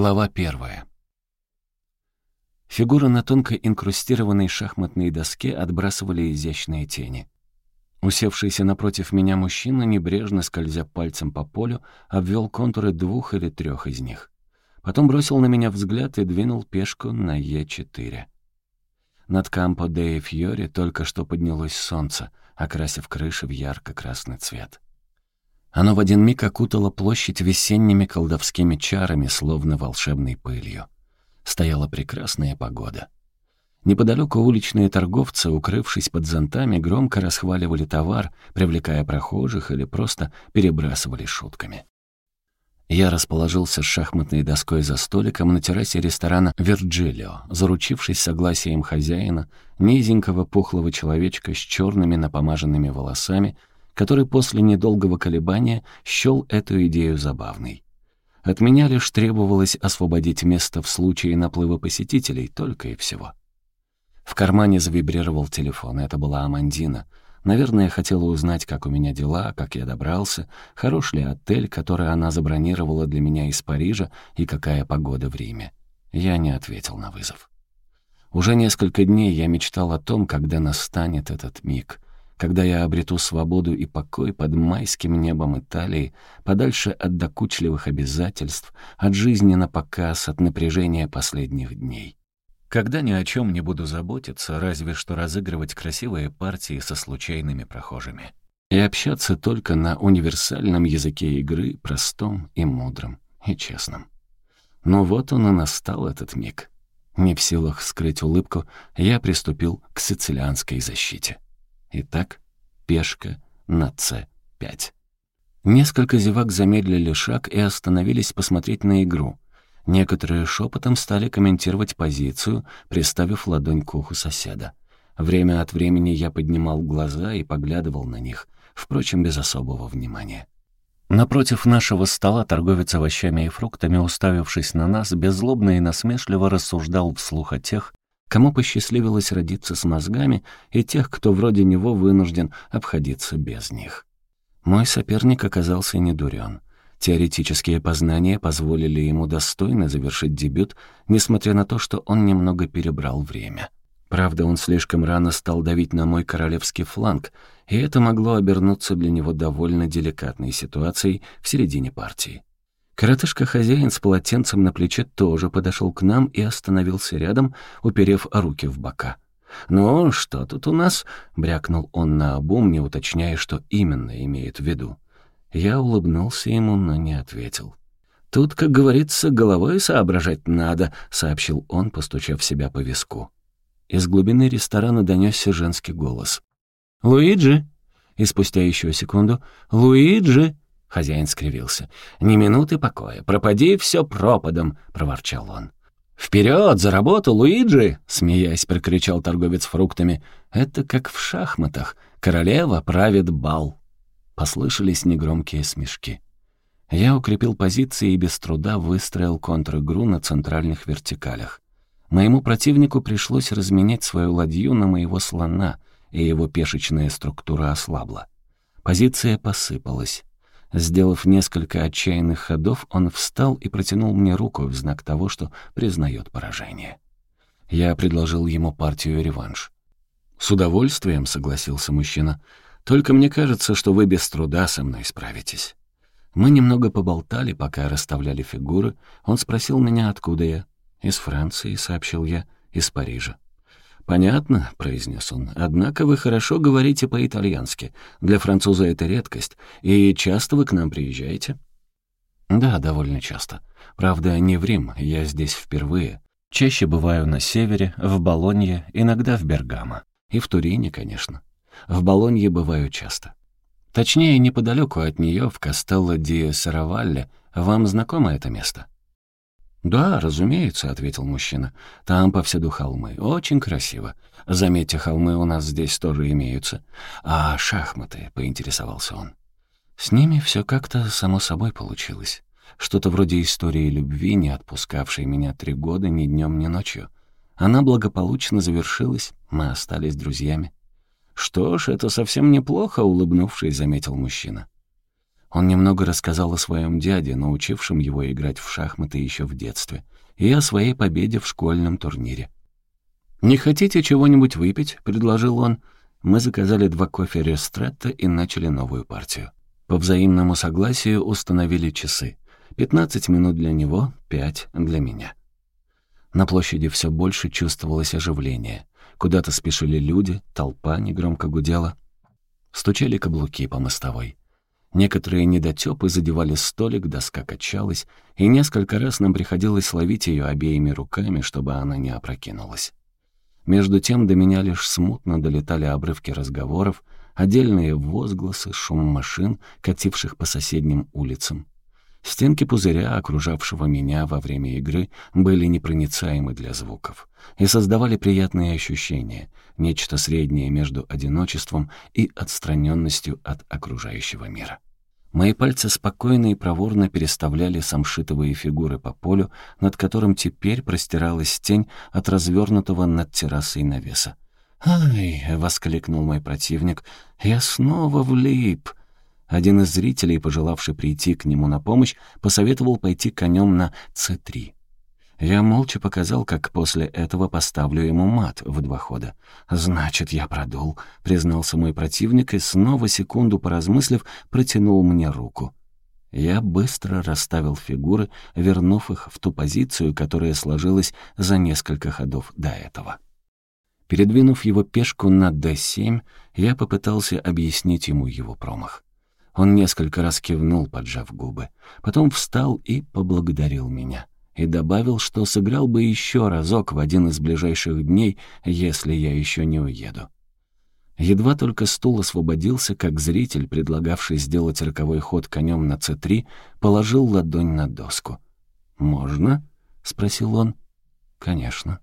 Глава первая. Фигуры на тонко инкрустированной шахматной доске отбрасывали изящные тени. Усевшийся напротив меня мужчина, небрежно скользя пальцем по полю, обвел контуры двух или трех из них. Потом бросил на меня взгляд и двинул пешку на Е4. Над Кампо де Фьори только что поднялось солнце, окрасив крыши в ярко-красный цвет. Оно в один миг окутало площадь весенними колдовскими чарами, словно волшебной пылью. Стояла прекрасная погода. Неподалеку уличные торговцы, укрывшись под зонтами, громко расхваливали товар, привлекая прохожих или просто перебрасывали шутками. Я расположился с шахматной доской за столиком на террасе ресторана «Вирджилио», заручившись согласием хозяина, низенького пухлого человечка с черными напомаженными волосами — который после недолгого колебания счел эту идею забавной. От меня лишь требовалось освободить место в случае наплыва посетителей, только и всего. В кармане завибрировал телефон, это была Амандина. Наверное, хотела узнать, как у меня дела, как я добрался, хорош ли отель, который она забронировала для меня из Парижа, и какая погода в Риме. Я не ответил на вызов. Уже несколько дней я мечтал о том, когда настанет этот миг — когда я обрету свободу и покой под майским небом Италии, подальше от докучливых обязательств, от жизни на показ, от напряжения последних дней. Когда ни о чем не буду заботиться, разве что разыгрывать красивые партии со случайными прохожими. И общаться только на универсальном языке игры, простом и мудром, и честном. Но вот он и настал этот миг. Не в силах скрыть улыбку, я приступил к сицилианской защите. Итак, пешка на С5. Несколько зевак замедлили шаг и остановились посмотреть на игру. Некоторые шепотом стали комментировать позицию, приставив ладонь к уху соседа. Время от времени я поднимал глаза и поглядывал на них, впрочем, без особого внимания. Напротив нашего стола торговец овощами и фруктами, уставившись на нас, беззлобно и насмешливо рассуждал вслух о тех, кому посчастливилось родиться с мозгами, и тех, кто вроде него вынужден обходиться без них. Мой соперник оказался недурен. Теоретические познания позволили ему достойно завершить дебют, несмотря на то, что он немного перебрал время. Правда, он слишком рано стал давить на мой королевский фланг, и это могло обернуться для него довольно деликатной ситуацией в середине партии. Коротышка-хозяин с полотенцем на плече тоже подошел к нам и остановился рядом, уперев руки в бока. «Ну, что тут у нас?» — брякнул он на обум, не уточняя, что именно имеет в виду. Я улыбнулся ему, но не ответил. «Тут, как говорится, головой соображать надо», — сообщил он, постучав себя по виску. Из глубины ресторана донесся женский голос. «Луиджи!» И спустя еще секунду «Луиджи!» Хозяин скривился. «Ни минуты покоя. Пропади все пропадом», — проворчал он. «Вперед, за работу, Луиджи!» — смеясь, прокричал торговец фруктами. «Это как в шахматах. Королева правит бал». Послышались негромкие смешки. Я укрепил позиции и без труда выстроил контр-игру на центральных вертикалях. Моему противнику пришлось разменять свою ладью на моего слона, и его пешечная структура ослабла. Позиция посыпалась. Сделав несколько отчаянных ходов, он встал и протянул мне руку в знак того, что признает поражение. Я предложил ему партию реванш. «С удовольствием», — согласился мужчина. «Только мне кажется, что вы без труда со мной справитесь». Мы немного поболтали, пока расставляли фигуры. Он спросил меня, откуда я. «Из Франции», — сообщил я, — «из Парижа». «Понятно», — произнес он. «Однако вы хорошо говорите по-итальянски. Для француза это редкость. И часто вы к нам приезжаете?» «Да, довольно часто. Правда, не в Рим, я здесь впервые. Чаще бываю на севере, в Болонье, иногда в Бергамо. И в Турине, конечно. В Болонье бываю часто. Точнее, неподалеку от нее, в Кастелло ди Саравалле. Вам знакомо это место?» «Да, разумеется», — ответил мужчина. «Там повсюду холмы. Очень красиво. Заметьте, холмы у нас здесь тоже имеются. А шахматы?» — поинтересовался он. С ними все как-то само собой получилось. Что-то вроде истории любви, не отпускавшей меня три года ни днем, ни ночью. Она благополучно завершилась, мы остались друзьями. «Что ж, это совсем неплохо», — улыбнувшись, заметил мужчина. Он немного рассказал о своем дяде, научившем его играть в шахматы еще в детстве, и о своей победе в школьном турнире. «Не хотите чего-нибудь выпить?» — предложил он. Мы заказали два кофе Рестретто и начали новую партию. По взаимному согласию установили часы. 15 минут для него, 5 для меня. На площади все больше чувствовалось оживление. Куда-то спешили люди, толпа негромко гудела. Стучали каблуки по мостовой. Некоторые недотёпы задевали столик, доска качалась, и несколько раз нам приходилось ловить ее обеими руками, чтобы она не опрокинулась. Между тем до меня лишь смутно долетали обрывки разговоров, отдельные возгласы, шум машин, кативших по соседним улицам. Стенки пузыря, окружавшего меня во время игры, были непроницаемы для звуков и создавали приятные ощущения, нечто среднее между одиночеством и отстраненностью от окружающего мира. Мои пальцы спокойно и проворно переставляли самшитовые фигуры по полю, над которым теперь простиралась тень от развернутого над террасой навеса. «Ай!» — воскликнул мой противник. «Я снова влип!» Один из зрителей, пожелавший прийти к нему на помощь, посоветовал пойти конем на С3. Я молча показал, как после этого поставлю ему мат в два хода. «Значит, я продул», — признался мой противник и, снова секунду поразмыслив, протянул мне руку. Я быстро расставил фигуры, вернув их в ту позицию, которая сложилась за несколько ходов до этого. Передвинув его пешку на d7, я попытался объяснить ему его промах. Он несколько раз кивнул, поджав губы. Потом встал и поблагодарил меня. И добавил, что сыграл бы еще разок в один из ближайших дней, если я еще не уеду. Едва только стул освободился, как зритель, предлагавший сделать роковой ход конем на c3, положил ладонь на доску. «Можно?» — спросил он. «Конечно».